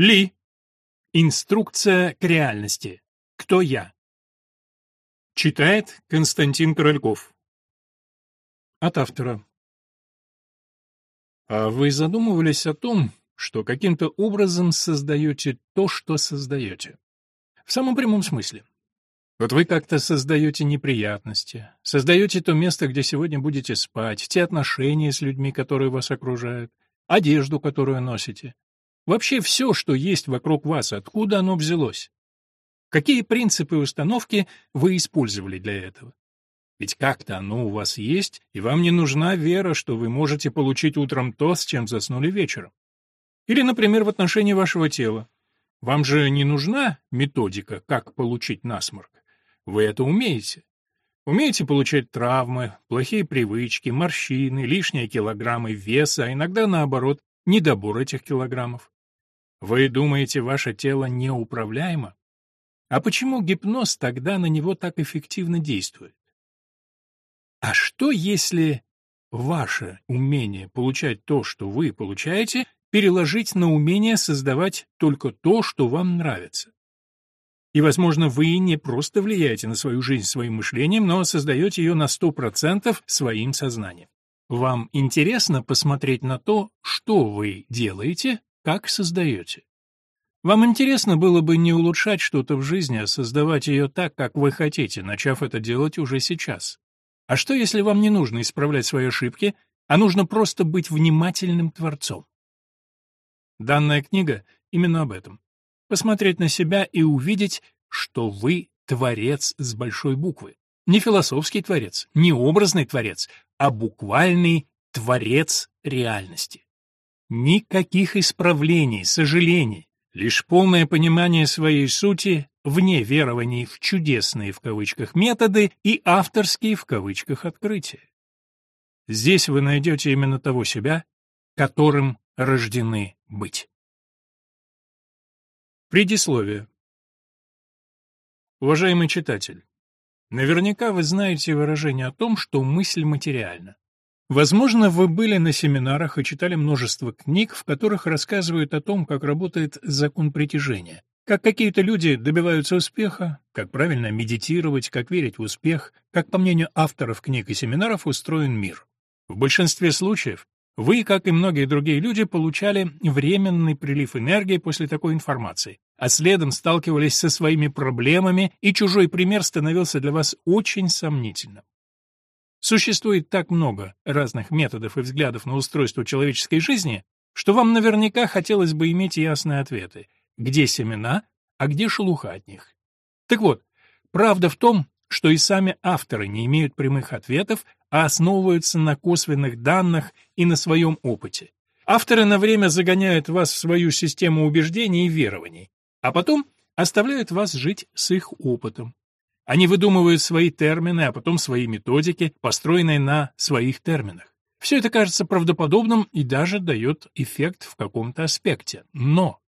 Ли. Инструкция к реальности. Кто я? Читает Константин Корольков. От автора. А вы задумывались о том, что каким-то образом создаете то, что создаете? В самом прямом смысле. Вот вы как-то создаете неприятности, создаете то место, где сегодня будете спать, те отношения с людьми, которые вас окружают, одежду, которую носите. Вообще все, что есть вокруг вас, откуда оно взялось? Какие принципы и установки вы использовали для этого? Ведь как-то оно у вас есть, и вам не нужна вера, что вы можете получить утром то, с чем заснули вечером. Или, например, в отношении вашего тела. Вам же не нужна методика, как получить насморк. Вы это умеете. Умеете получать травмы, плохие привычки, морщины, лишние килограммы веса, а иногда, наоборот, недобор этих килограммов. Вы думаете, ваше тело неуправляемо? А почему гипноз тогда на него так эффективно действует? А что, если ваше умение получать то, что вы получаете, переложить на умение создавать только то, что вам нравится? И, возможно, вы не просто влияете на свою жизнь своим мышлением, но создаете ее на 100% своим сознанием. Вам интересно посмотреть на то, что вы делаете, как создаете. Вам интересно было бы не улучшать что-то в жизни, а создавать ее так, как вы хотите, начав это делать уже сейчас. А что, если вам не нужно исправлять свои ошибки, а нужно просто быть внимательным творцом? Данная книга именно об этом посмотреть на себя и увидеть, что вы творец с большой буквы. Не философский творец, не образный творец, а буквальный творец реальности. Никаких исправлений, сожалений, лишь полное понимание своей сути вне верований в чудесные в кавычках методы и авторские в кавычках открытия. Здесь вы найдете именно того себя, которым рождены быть. Предисловие. Уважаемый читатель, наверняка вы знаете выражение о том, что мысль материальна. Возможно, вы были на семинарах и читали множество книг, в которых рассказывают о том, как работает закон притяжения, как какие-то люди добиваются успеха, как правильно медитировать, как верить в успех, как, по мнению авторов книг и семинаров, устроен мир. В большинстве случаев вы, как и многие другие люди, получали временный прилив энергии после такой информации, а следом сталкивались со своими проблемами, и чужой пример становился для вас очень сомнительным. Существует так много разных методов и взглядов на устройство человеческой жизни, что вам наверняка хотелось бы иметь ясные ответы, где семена, а где шелуха от них. Так вот, правда в том, что и сами авторы не имеют прямых ответов, а основываются на косвенных данных и на своем опыте. Авторы на время загоняют вас в свою систему убеждений и верований, а потом оставляют вас жить с их опытом. Они выдумывают свои термины, а потом свои методики, построенные на своих терминах. Все это кажется правдоподобным и даже дает эффект в каком-то аспекте. Но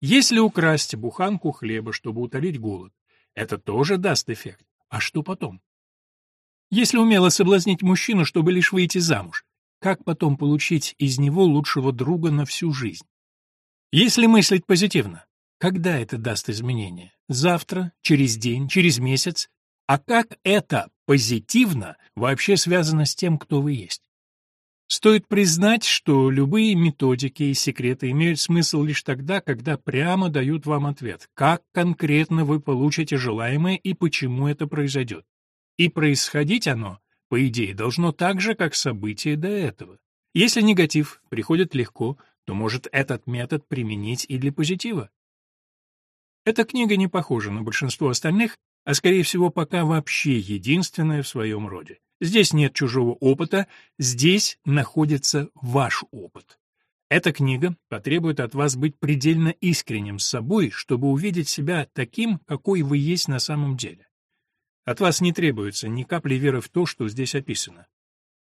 если украсть буханку хлеба, чтобы утолить голод, это тоже даст эффект. А что потом? Если умело соблазнить мужчину, чтобы лишь выйти замуж, как потом получить из него лучшего друга на всю жизнь? Если мыслить позитивно, когда это даст изменения? Завтра, через день, через месяц? А как это позитивно вообще связано с тем, кто вы есть? Стоит признать, что любые методики и секреты имеют смысл лишь тогда, когда прямо дают вам ответ, как конкретно вы получите желаемое и почему это произойдет. И происходить оно, по идее, должно так же, как событие до этого. Если негатив приходит легко, то может этот метод применить и для позитива. Эта книга не похожа на большинство остальных, а скорее всего пока вообще единственная в своем роде. Здесь нет чужого опыта, здесь находится ваш опыт. Эта книга потребует от вас быть предельно искренним с собой, чтобы увидеть себя таким, какой вы есть на самом деле. От вас не требуется ни капли веры в то, что здесь описано.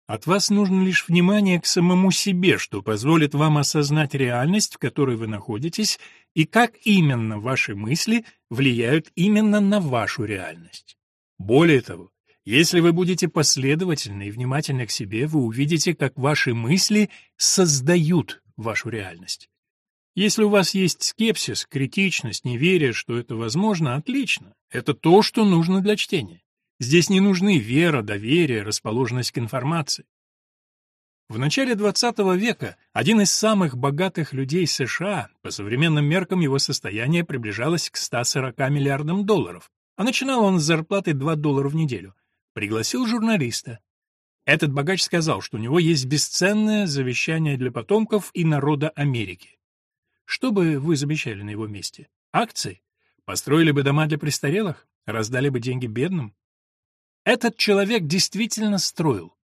От вас нужно лишь внимание к самому себе, что позволит вам осознать реальность, в которой вы находитесь, и как именно ваши мысли влияют именно на вашу реальность. Более того, если вы будете последовательны и внимательны к себе, вы увидите, как ваши мысли создают вашу реальность. Если у вас есть скепсис, критичность, неверие, что это возможно, отлично. Это то, что нужно для чтения. Здесь не нужны вера, доверие, расположенность к информации. В начале XX века один из самых богатых людей США, по современным меркам его состояние приближалось к 140 миллиардам долларов, а начинал он с зарплаты 2 доллара в неделю, пригласил журналиста. Этот богач сказал, что у него есть бесценное завещание для потомков и народа Америки. Что бы вы завещали на его месте? Акции? Построили бы дома для престарелых? Раздали бы деньги бедным? Этот человек действительно строил.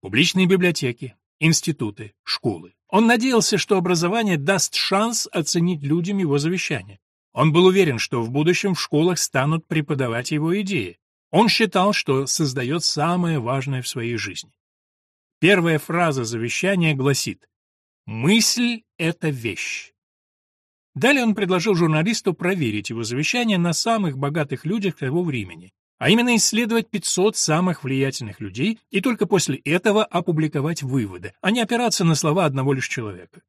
Публичные библиотеки, институты, школы. Он надеялся, что образование даст шанс оценить людям его завещание. Он был уверен, что в будущем в школах станут преподавать его идеи. Он считал, что создает самое важное в своей жизни. Первая фраза завещания гласит «Мысль — это вещь». Далее он предложил журналисту проверить его завещание на самых богатых людях того времени а именно исследовать 500 самых влиятельных людей и только после этого опубликовать выводы, а не опираться на слова одного лишь человека.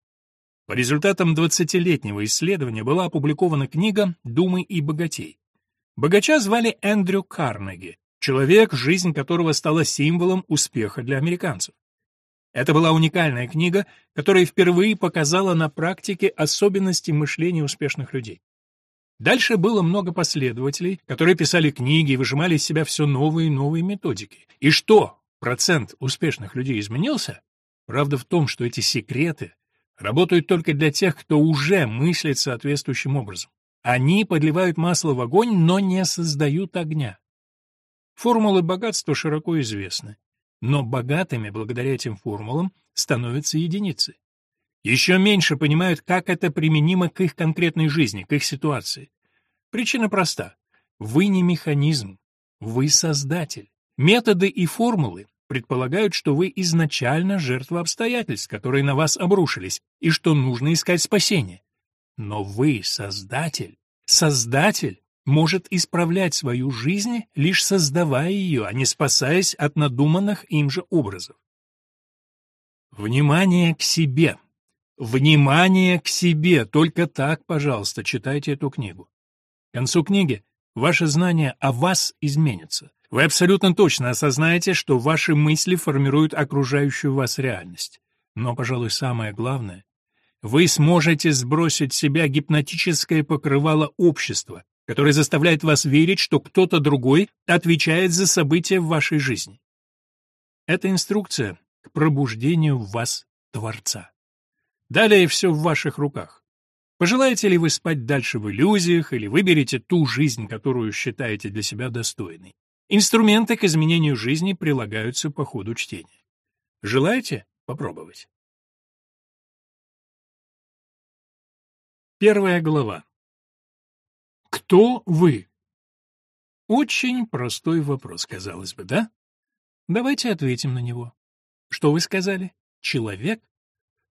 По результатам 20-летнего исследования была опубликована книга «Думы и богатей». Богача звали Эндрю Карнеги, человек, жизнь которого стала символом успеха для американцев. Это была уникальная книга, которая впервые показала на практике особенности мышления успешных людей. Дальше было много последователей, которые писали книги и выжимали из себя все новые и новые методики. И что, процент успешных людей изменился? Правда в том, что эти секреты работают только для тех, кто уже мыслит соответствующим образом. Они подливают масло в огонь, но не создают огня. Формулы богатства широко известны, но богатыми благодаря этим формулам становятся единицы. Еще меньше понимают, как это применимо к их конкретной жизни, к их ситуации. Причина проста. Вы не механизм, вы создатель. Методы и формулы предполагают, что вы изначально жертва обстоятельств, которые на вас обрушились, и что нужно искать спасение. Но вы создатель. Создатель может исправлять свою жизнь, лишь создавая ее, а не спасаясь от надуманных им же образов. Внимание к себе. Внимание к себе. Только так, пожалуйста, читайте эту книгу. К концу книги ваше знание о вас изменится. Вы абсолютно точно осознаете, что ваши мысли формируют окружающую вас реальность. Но, пожалуй, самое главное, вы сможете сбросить с себя гипнотическое покрывало общества, которое заставляет вас верить, что кто-то другой отвечает за события в вашей жизни. Это инструкция к пробуждению в вас Творца. Далее все в ваших руках. Пожелаете ли вы спать дальше в иллюзиях или выберете ту жизнь, которую считаете для себя достойной? Инструменты к изменению жизни прилагаются по ходу чтения. Желаете попробовать? Первая глава. Кто вы? Очень простой вопрос, казалось бы, да? Давайте ответим на него. Что вы сказали? Человек?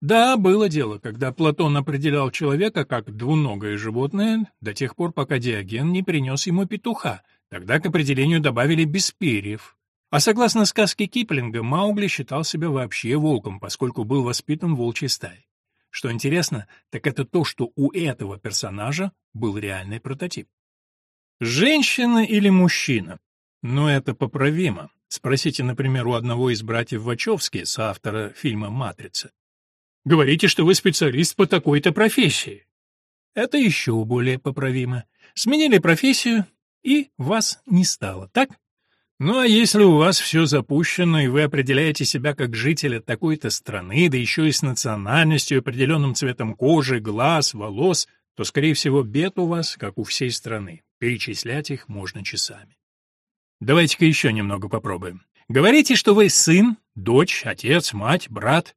Да, было дело, когда Платон определял человека как двуногое животное до тех пор, пока Диоген не принес ему петуха, тогда к определению добавили без перьев. А согласно сказке Киплинга, Маугли считал себя вообще волком, поскольку был воспитан волчьей стае. Что интересно, так это то, что у этого персонажа был реальный прототип. Женщина или мужчина? Но это поправимо. Спросите, например, у одного из братьев Вачовски, соавтора фильма «Матрица». Говорите, что вы специалист по такой-то профессии. Это еще более поправимо. Сменили профессию, и вас не стало, так? Ну а если у вас все запущено, и вы определяете себя как жителя такой-то страны, да еще и с национальностью, определенным цветом кожи, глаз, волос, то, скорее всего, бед у вас, как у всей страны. Перечислять их можно часами. Давайте-ка еще немного попробуем. Говорите, что вы сын, дочь, отец, мать, брат.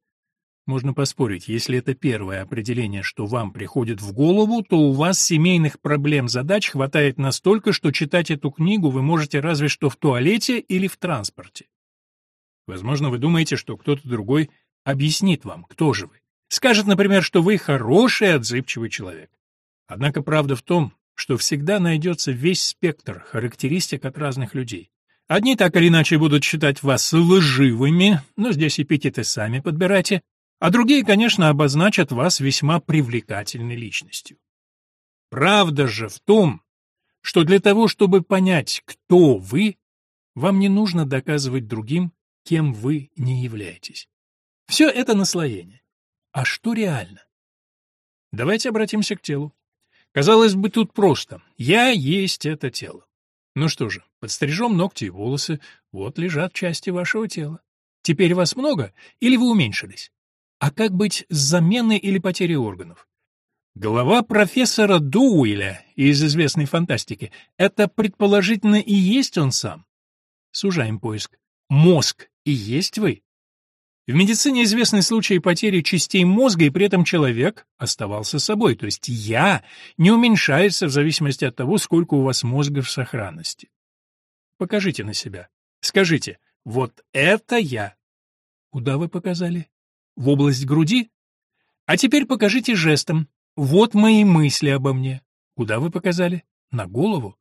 Можно поспорить, если это первое определение, что вам приходит в голову, то у вас семейных проблем, задач хватает настолько, что читать эту книгу вы можете разве что в туалете или в транспорте. Возможно, вы думаете, что кто-то другой объяснит вам, кто же вы. Скажет, например, что вы хороший, отзывчивый человек. Однако правда в том, что всегда найдется весь спектр характеристик от разных людей. Одни так или иначе будут считать вас лживыми, но здесь эпитеты сами подбирайте, а другие, конечно, обозначат вас весьма привлекательной личностью. Правда же в том, что для того, чтобы понять, кто вы, вам не нужно доказывать другим, кем вы не являетесь. Все это наслоение. А что реально? Давайте обратимся к телу. Казалось бы, тут просто. Я есть это тело. Ну что же, подстрижем ногти и волосы, вот лежат части вашего тела. Теперь вас много или вы уменьшились? А как быть с заменой или потерей органов? Голова профессора Дуэля из известной фантастики — это предположительно и есть он сам. Сужаем поиск. Мозг и есть вы. В медицине известны случаи потери частей мозга, и при этом человек оставался собой, то есть «я» не уменьшается в зависимости от того, сколько у вас мозга в сохранности. Покажите на себя. Скажите «вот это я». Куда вы показали? В область груди? А теперь покажите жестом. Вот мои мысли обо мне. Куда вы показали? На голову?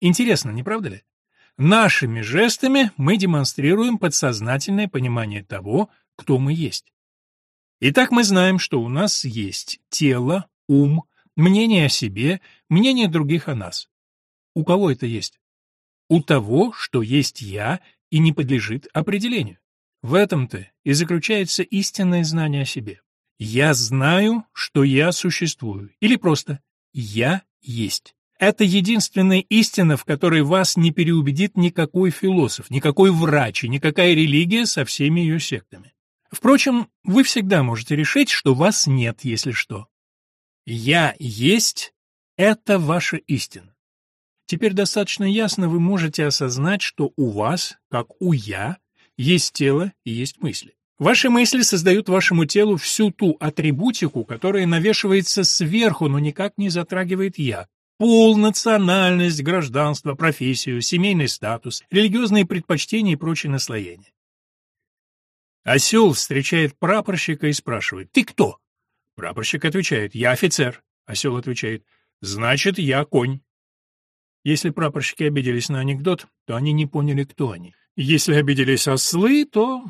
Интересно, не правда ли? Нашими жестами мы демонстрируем подсознательное понимание того, кто мы есть. Итак, мы знаем, что у нас есть тело, ум, мнение о себе, мнение других о нас. У кого это есть? У того, что есть я и не подлежит определению. В этом-то и заключается истинное знание о себе. Я знаю, что я существую, или просто я есть. Это единственная истина, в которой вас не переубедит никакой философ, никакой врач и никакая религия со всеми ее сектами. Впрочем, вы всегда можете решить, что вас нет, если что. «Я есть» — это ваша истина. Теперь достаточно ясно вы можете осознать, что у вас, как у «я», есть тело и есть мысли. Ваши мысли создают вашему телу всю ту атрибутику, которая навешивается сверху, но никак не затрагивает «я», Пол, национальность, гражданство, профессию, семейный статус, религиозные предпочтения и прочие наслоения. Осел встречает прапорщика и спрашивает «Ты кто?» Прапорщик отвечает «Я офицер». Осел отвечает «Значит, я конь». Если прапорщики обиделись на анекдот, то они не поняли, кто они. Если обиделись ослы, то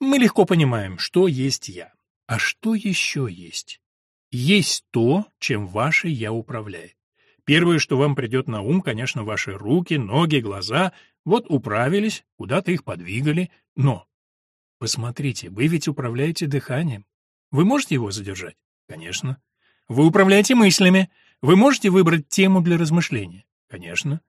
мы легко понимаем, что есть я. А что еще есть? есть то, чем ваше «я» управляет. Первое, что вам придет на ум, конечно, ваши руки, ноги, глаза. Вот управились, куда-то их подвигали, но... Посмотрите, вы ведь управляете дыханием. Вы можете его задержать? Конечно. Вы управляете мыслями. Вы можете выбрать тему для размышления? Конечно.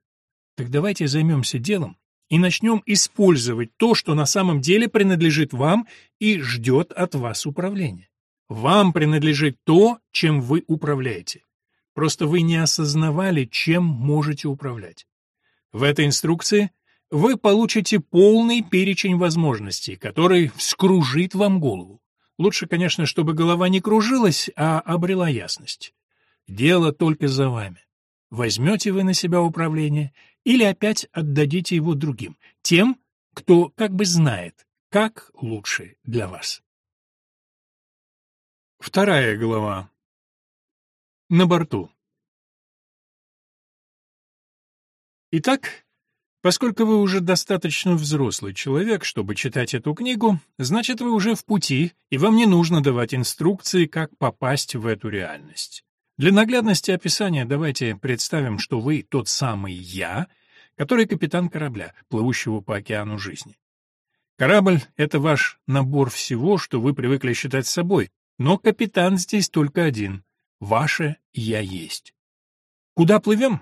Так давайте займемся делом и начнем использовать то, что на самом деле принадлежит вам и ждет от вас управления. Вам принадлежит то, чем вы управляете. Просто вы не осознавали, чем можете управлять. В этой инструкции вы получите полный перечень возможностей, который вскружит вам голову. Лучше, конечно, чтобы голова не кружилась, а обрела ясность. Дело только за вами. Возьмете вы на себя управление или опять отдадите его другим, тем, кто как бы знает, как лучше для вас. Вторая глава. На борту. Итак, поскольку вы уже достаточно взрослый человек, чтобы читать эту книгу, значит, вы уже в пути, и вам не нужно давать инструкции, как попасть в эту реальность. Для наглядности описания давайте представим, что вы тот самый «я», который капитан корабля, плывущего по океану жизни. Корабль — это ваш набор всего, что вы привыкли считать собой, но капитан здесь только один. Ваше «я есть». Куда плывем?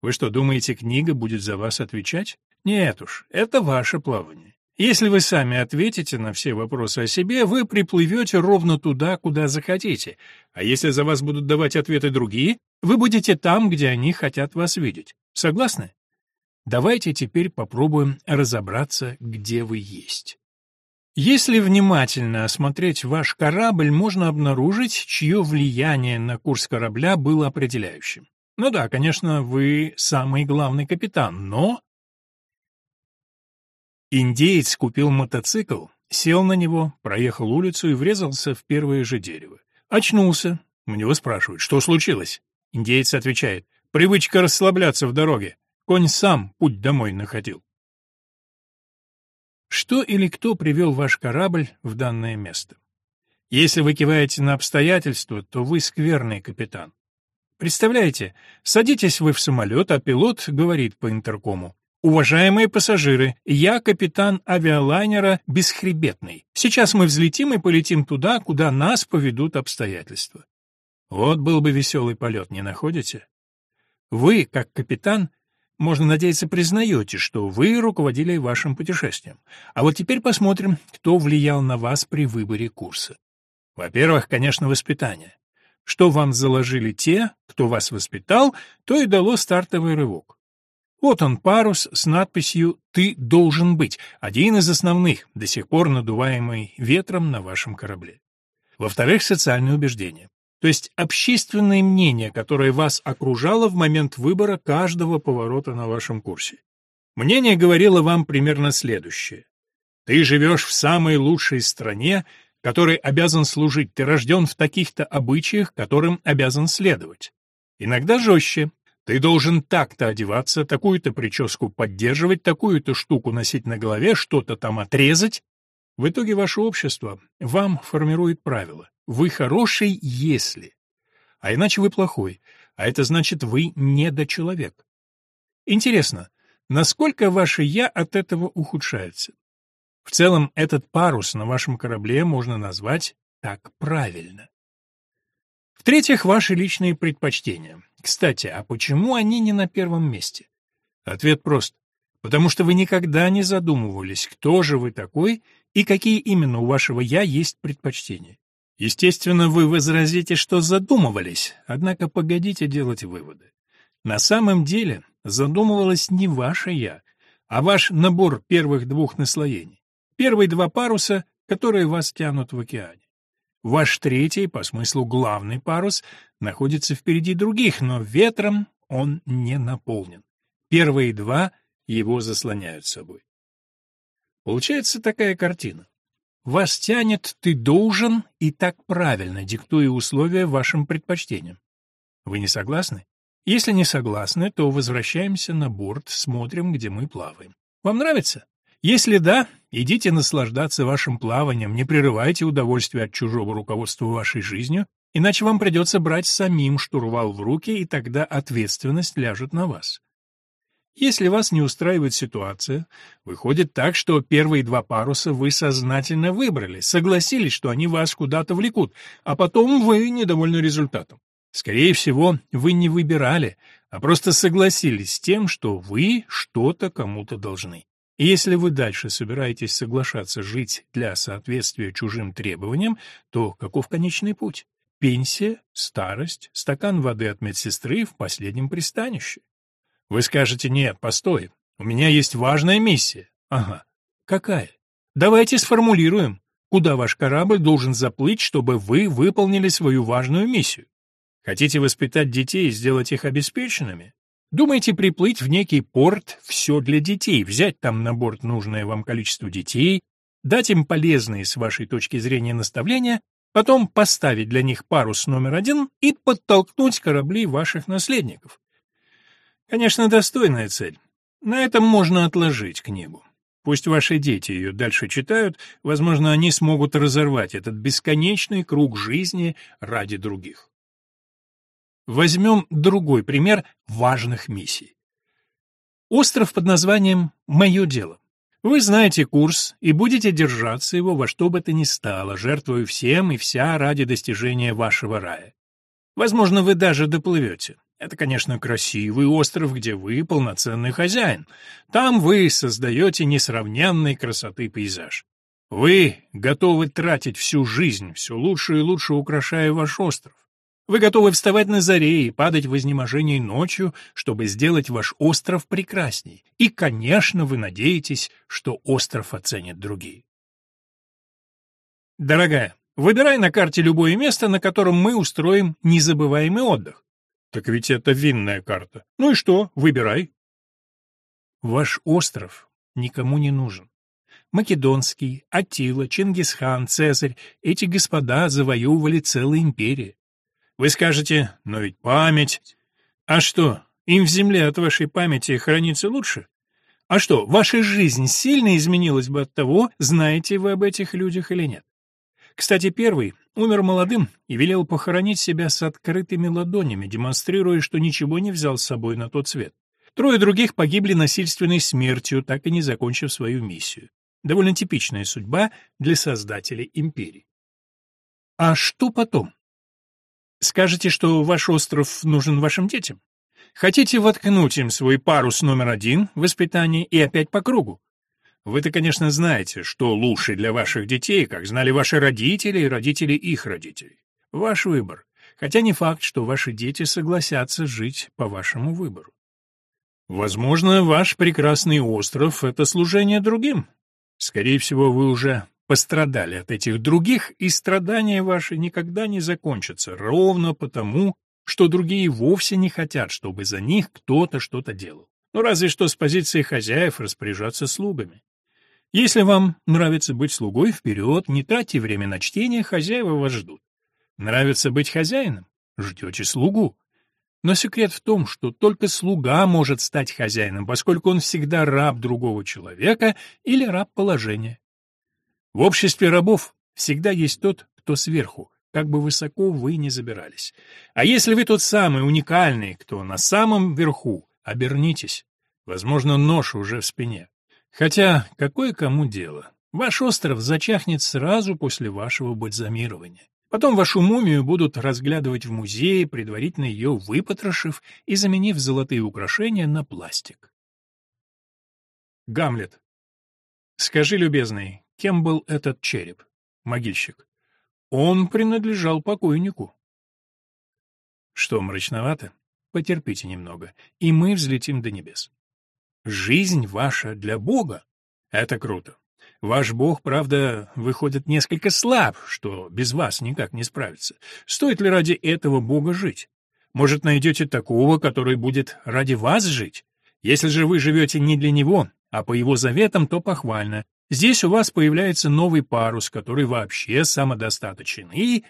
Вы что, думаете, книга будет за вас отвечать? Нет уж, это ваше плавание. Если вы сами ответите на все вопросы о себе, вы приплывете ровно туда, куда захотите. А если за вас будут давать ответы другие, вы будете там, где они хотят вас видеть. Согласны? Давайте теперь попробуем разобраться, где вы есть. Если внимательно осмотреть ваш корабль, можно обнаружить, чье влияние на курс корабля было определяющим. Ну да, конечно, вы самый главный капитан, но... Индеец купил мотоцикл, сел на него, проехал улицу и врезался в первое же дерево. Очнулся. У него спрашивают, что случилось? Индеец отвечает, привычка расслабляться в дороге. Конь сам путь домой находил. Что или кто привел ваш корабль в данное место? Если вы киваете на обстоятельства, то вы скверный капитан. Представляете, садитесь вы в самолет, а пилот говорит по интеркому. «Уважаемые пассажиры, я капитан авиалайнера «Бесхребетный». Сейчас мы взлетим и полетим туда, куда нас поведут обстоятельства». Вот был бы веселый полет, не находите? Вы, как капитан, можно надеяться, признаете, что вы руководили вашим путешествием. А вот теперь посмотрим, кто влиял на вас при выборе курса. Во-первых, конечно, воспитание. Что вам заложили те, кто вас воспитал, то и дало стартовый рывок. Вот он, парус с надписью «Ты должен быть», один из основных, до сих пор надуваемый ветром на вашем корабле. Во-вторых, социальные убеждения то есть общественное мнение, которое вас окружало в момент выбора каждого поворота на вашем курсе. Мнение говорило вам примерно следующее. Ты живешь в самой лучшей стране, которой обязан служить, ты рожден в таких-то обычаях, которым обязан следовать. Иногда жестче. Ты должен так-то одеваться, такую-то прическу поддерживать, такую-то штуку носить на голове, что-то там отрезать. В итоге ваше общество вам формирует правила. Вы хороший, если. А иначе вы плохой, а это значит, вы недочеловек. Интересно, насколько ваше «я» от этого ухудшается? В целом, этот парус на вашем корабле можно назвать так правильно. В-третьих, ваши личные предпочтения. Кстати, а почему они не на первом месте? Ответ прост. Потому что вы никогда не задумывались, кто же вы такой и какие именно у вашего «я» есть предпочтения. Естественно, вы возразите, что задумывались, однако погодите делать выводы. На самом деле задумывалось не ваше «я», а ваш набор первых двух наслоений. Первые два паруса, которые вас тянут в океане. Ваш третий, по смыслу главный парус, находится впереди других, но ветром он не наполнен. Первые два его заслоняют собой. Получается такая картина. Вас тянет «ты должен» и так правильно, диктуя условия вашим предпочтениям. Вы не согласны? Если не согласны, то возвращаемся на борт, смотрим, где мы плаваем. Вам нравится? Если да, идите наслаждаться вашим плаванием, не прерывайте удовольствие от чужого руководства вашей жизнью, иначе вам придется брать самим штурвал в руки, и тогда ответственность ляжет на вас. Если вас не устраивает ситуация, выходит так, что первые два паруса вы сознательно выбрали, согласились, что они вас куда-то влекут, а потом вы недовольны результатом. Скорее всего, вы не выбирали, а просто согласились с тем, что вы что-то кому-то должны. И если вы дальше собираетесь соглашаться жить для соответствия чужим требованиям, то каков конечный путь? Пенсия, старость, стакан воды от медсестры в последнем пристанище. Вы скажете, нет, постой, у меня есть важная миссия. Ага, какая? Давайте сформулируем, куда ваш корабль должен заплыть, чтобы вы выполнили свою важную миссию. Хотите воспитать детей и сделать их обеспеченными? Думаете приплыть в некий порт «все для детей», взять там на борт нужное вам количество детей, дать им полезные с вашей точки зрения наставления, потом поставить для них парус номер один и подтолкнуть корабли ваших наследников? Конечно, достойная цель. На этом можно отложить книгу. Пусть ваши дети ее дальше читают, возможно, они смогут разорвать этот бесконечный круг жизни ради других. Возьмем другой пример важных миссий. Остров под названием «Мое дело». Вы знаете курс и будете держаться его во что бы то ни стало, жертвуя всем и вся ради достижения вашего рая. Возможно, вы даже доплывете. Это, конечно, красивый остров, где вы полноценный хозяин. Там вы создаете несравненной красоты пейзаж. Вы готовы тратить всю жизнь, все лучше и лучше украшая ваш остров. Вы готовы вставать на заре и падать в изнеможении ночью, чтобы сделать ваш остров прекрасней. И, конечно, вы надеетесь, что остров оценят другие. Дорогая, выбирай на карте любое место, на котором мы устроим незабываемый отдых. Так ведь это винная карта. Ну и что, выбирай. Ваш остров никому не нужен. Македонский, Аттила, Чингисхан, Цезарь — эти господа завоевывали целые империи. Вы скажете, но ведь память... А что, им в земле от вашей памяти хранится лучше? А что, ваша жизнь сильно изменилась бы от того, знаете вы об этих людях или нет? Кстати, первый умер молодым и велел похоронить себя с открытыми ладонями, демонстрируя, что ничего не взял с собой на тот свет. Трое других погибли насильственной смертью, так и не закончив свою миссию. Довольно типичная судьба для создателей империи. А что потом? Скажете, что ваш остров нужен вашим детям? Хотите воткнуть им свой парус номер один в воспитании и опять по кругу? Вы-то, конечно, знаете, что лучше для ваших детей, как знали ваши родители и родители их родителей. Ваш выбор. Хотя не факт, что ваши дети согласятся жить по вашему выбору. Возможно, ваш прекрасный остров — это служение другим. Скорее всего, вы уже пострадали от этих других, и страдания ваши никогда не закончатся, ровно потому, что другие вовсе не хотят, чтобы за них кто-то что-то делал. Ну, разве что с позиции хозяев распоряжаться слугами. Если вам нравится быть слугой, вперед, не тратьте время на чтение, хозяева вас ждут. Нравится быть хозяином? Ждете слугу. Но секрет в том, что только слуга может стать хозяином, поскольку он всегда раб другого человека или раб положения. В обществе рабов всегда есть тот, кто сверху, как бы высоко вы ни забирались. А если вы тот самый уникальный, кто на самом верху, обернитесь. Возможно, нож уже в спине. Хотя, какое кому дело? Ваш остров зачахнет сразу после вашего бальзамирования. Потом вашу мумию будут разглядывать в музее, предварительно ее выпотрошив и заменив золотые украшения на пластик. Гамлет. Скажи, любезный, кем был этот череп? Могильщик. Он принадлежал покойнику. Что, мрачновато? Потерпите немного, и мы взлетим до небес. Жизнь ваша для Бога — это круто. Ваш Бог, правда, выходит несколько слаб, что без вас никак не справится. Стоит ли ради этого Бога жить? Может, найдете такого, который будет ради вас жить? Если же вы живете не для Него, а по Его заветам, то похвально. Здесь у вас появляется новый парус, который вообще самодостаточен. И...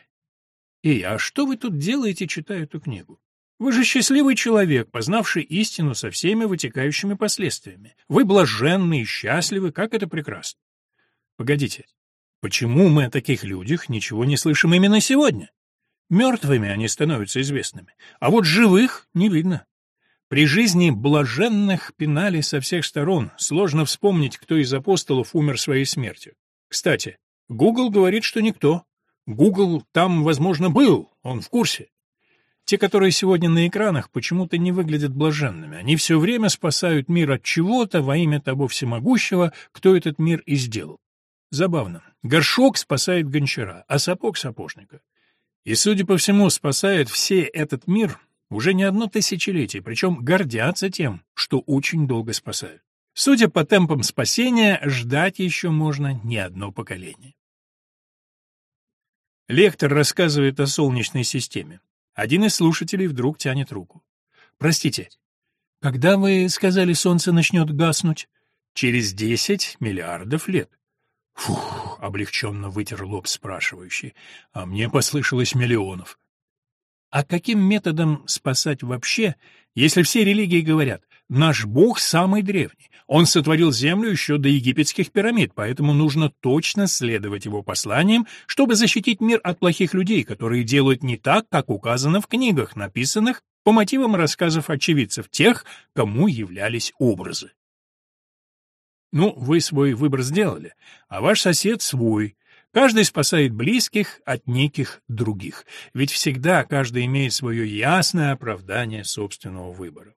И, а что вы тут делаете, читая эту книгу? Вы же счастливый человек, познавший истину со всеми вытекающими последствиями. Вы блаженны и счастливы, как это прекрасно. Погодите, почему мы о таких людях ничего не слышим именно сегодня? Мертвыми они становятся известными, а вот живых не видно. При жизни блаженных пинали со всех сторон. Сложно вспомнить, кто из апостолов умер своей смертью. Кстати, Google говорит, что никто. Google там, возможно, был, он в курсе. Те, которые сегодня на экранах, почему-то не выглядят блаженными. Они все время спасают мир от чего-то во имя того всемогущего, кто этот мир и сделал. Забавно. Горшок спасает гончара, а сапог — сапожника. И, судя по всему, спасает все этот мир уже не одно тысячелетие, причем гордятся тем, что очень долго спасают. Судя по темпам спасения, ждать еще можно не одно поколение. Лектор рассказывает о Солнечной системе. Один из слушателей вдруг тянет руку. «Простите, когда вы сказали, Солнце начнет гаснуть?» «Через десять миллиардов лет». Фух, облегченно вытер лоб спрашивающий. А мне послышалось миллионов. А каким методом спасать вообще, если все религии говорят, наш Бог самый древний, он сотворил землю еще до египетских пирамид, поэтому нужно точно следовать его посланиям, чтобы защитить мир от плохих людей, которые делают не так, как указано в книгах, написанных по мотивам рассказов очевидцев, тех, кому являлись образы. Ну, вы свой выбор сделали, а ваш сосед свой, Каждый спасает близких от неких других, ведь всегда каждый имеет свое ясное оправдание собственного выбора.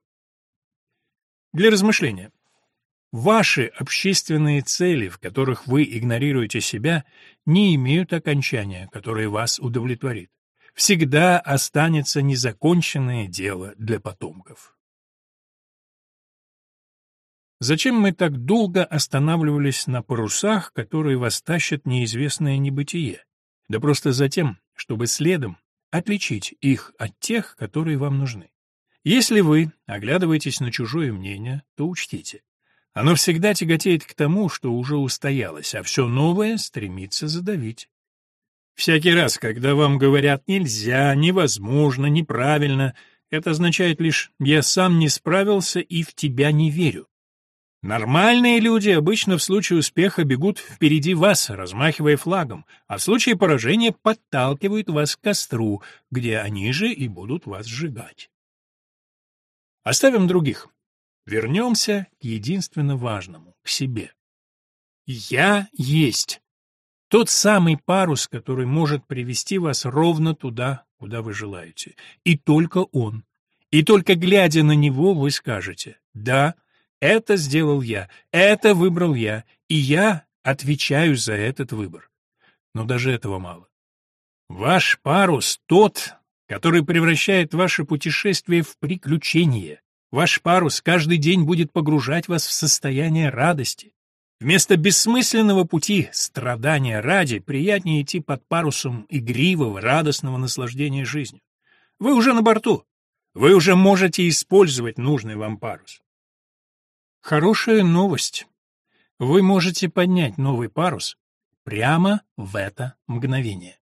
Для размышления. Ваши общественные цели, в которых вы игнорируете себя, не имеют окончания, которое вас удовлетворит. Всегда останется незаконченное дело для потомков. Зачем мы так долго останавливались на парусах, которые вас тащат неизвестное небытие? Да просто за тем, чтобы следом отличить их от тех, которые вам нужны. Если вы оглядываетесь на чужое мнение, то учтите. Оно всегда тяготеет к тому, что уже устоялось, а все новое стремится задавить. Всякий раз, когда вам говорят «нельзя», «невозможно», «неправильно», это означает лишь «я сам не справился и в тебя не верю». Нормальные люди обычно в случае успеха бегут впереди вас, размахивая флагом, а в случае поражения подталкивают вас к костру, где они же и будут вас сжигать. Оставим других. Вернемся к единственно важному, к себе. Я есть. Тот самый парус, который может привести вас ровно туда, куда вы желаете. И только он. И только глядя на него, вы скажете «Да, это сделал я, это выбрал я, и я отвечаю за этот выбор». Но даже этого мало. Ваш парус тот, который превращает ваше путешествие в приключение. Ваш парус каждый день будет погружать вас в состояние радости. Вместо бессмысленного пути страдания ради приятнее идти под парусом игривого, радостного наслаждения жизнью. Вы уже на борту. Вы уже можете использовать нужный вам парус. Хорошая новость. Вы можете поднять новый парус прямо в это мгновение.